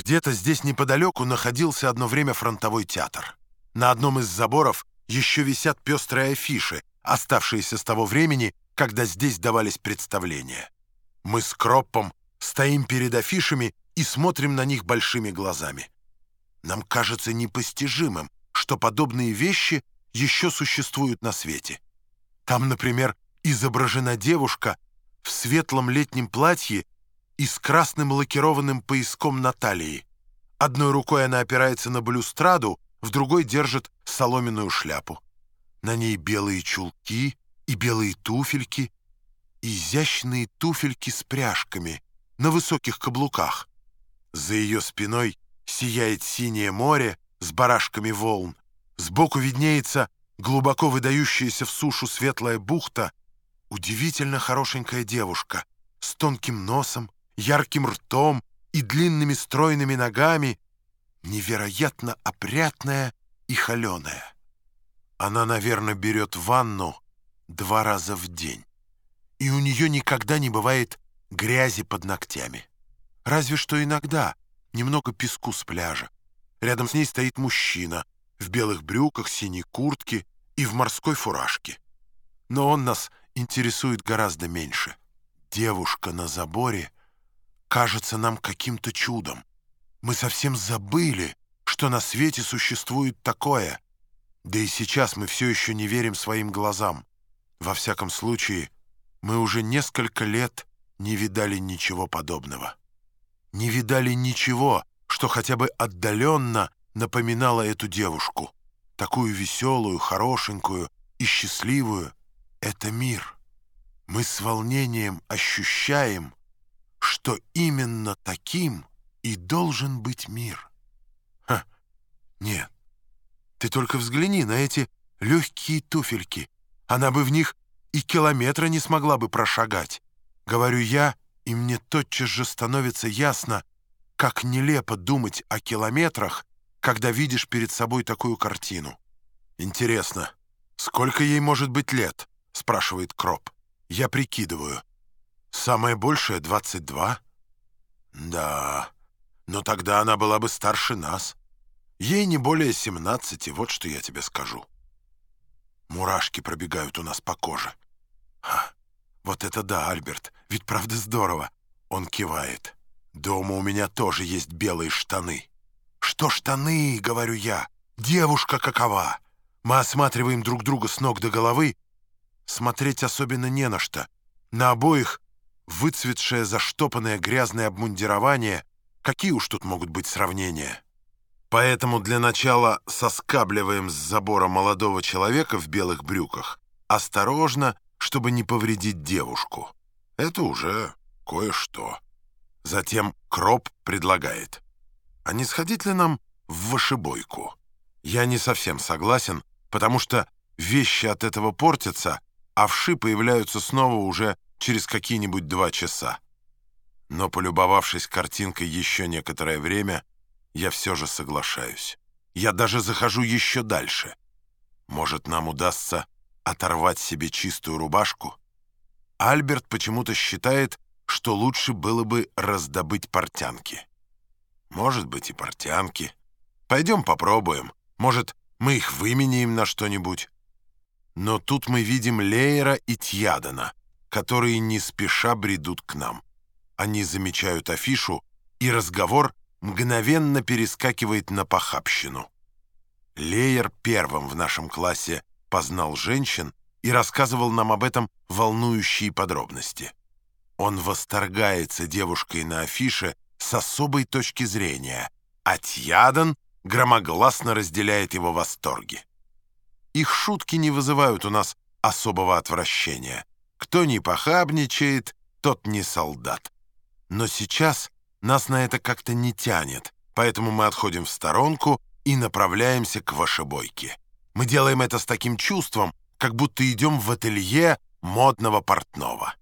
Где-то здесь неподалеку находился одно время фронтовой театр. На одном из заборов еще висят пестрые афиши, оставшиеся с того времени, когда здесь давались представления. Мы с Кроппом стоим перед афишами и смотрим на них большими глазами. Нам кажется непостижимым, что подобные вещи еще существуют на свете. Там, например, изображена девушка в светлом летнем платье и с красным лакированным пояском на талии. Одной рукой она опирается на балюстраду, в другой держит соломенную шляпу. На ней белые чулки и белые туфельки, изящные туфельки с пряжками на высоких каблуках. За ее спиной сияет синее море с барашками волн. Сбоку виднеется глубоко выдающаяся в сушу светлая бухта, удивительно хорошенькая девушка с тонким носом, ярким ртом и длинными стройными ногами, невероятно опрятная и холеная. Она, наверное, берет ванну два раза в день, и у нее никогда не бывает грязи под ногтями. Разве что иногда немного песку с пляжа. Рядом с ней стоит мужчина в белых брюках, синей куртке и в морской фуражке. Но он нас интересует гораздо меньше. Девушка на заборе — кажется нам каким-то чудом. Мы совсем забыли, что на свете существует такое. Да и сейчас мы все еще не верим своим глазам. Во всяком случае, мы уже несколько лет не видали ничего подобного. Не видали ничего, что хотя бы отдаленно напоминало эту девушку. Такую веселую, хорошенькую и счастливую. Это мир. Мы с волнением ощущаем, что именно таким и должен быть мир. Ха, нет, ты только взгляни на эти легкие туфельки. Она бы в них и километра не смогла бы прошагать. Говорю я, и мне тотчас же становится ясно, как нелепо думать о километрах, когда видишь перед собой такую картину. «Интересно, сколько ей может быть лет?» — спрашивает Кроп. Я прикидываю. Самое большее — 22. Да, но тогда она была бы старше нас. Ей не более 17, вот что я тебе скажу. Мурашки пробегают у нас по коже. Ха, вот это да, Альберт, ведь правда здорово. Он кивает. Дома у меня тоже есть белые штаны. Что штаны, говорю я, девушка какова. Мы осматриваем друг друга с ног до головы. Смотреть особенно не на что. На обоих выцветшее заштопанное грязное обмундирование, какие уж тут могут быть сравнения? Поэтому для начала соскабливаем с забора молодого человека в белых брюках, осторожно, чтобы не повредить девушку. Это уже кое-что. Затем Кроп предлагает. А не сходить ли нам в вышибойку? Я не совсем согласен, потому что вещи от этого портятся, а вши появляются снова уже через какие-нибудь два часа. Но, полюбовавшись картинкой еще некоторое время, я все же соглашаюсь. Я даже захожу еще дальше. Может, нам удастся оторвать себе чистую рубашку? Альберт почему-то считает, что лучше было бы раздобыть портянки. Может быть, и портянки. Пойдем попробуем. Может, мы их выменяем на что-нибудь. Но тут мы видим Лейера и Тьядана — которые не спеша бредут к нам. Они замечают афишу, и разговор мгновенно перескакивает на похабщину. Леер первым в нашем классе познал женщин и рассказывал нам об этом волнующие подробности. Он восторгается девушкой на афише с особой точки зрения, а Тьядан громогласно разделяет его восторги. Их шутки не вызывают у нас особого отвращения. Кто не похабничает, тот не солдат. Но сейчас нас на это как-то не тянет, поэтому мы отходим в сторонку и направляемся к вошебойке. Мы делаем это с таким чувством, как будто идем в ателье модного портного.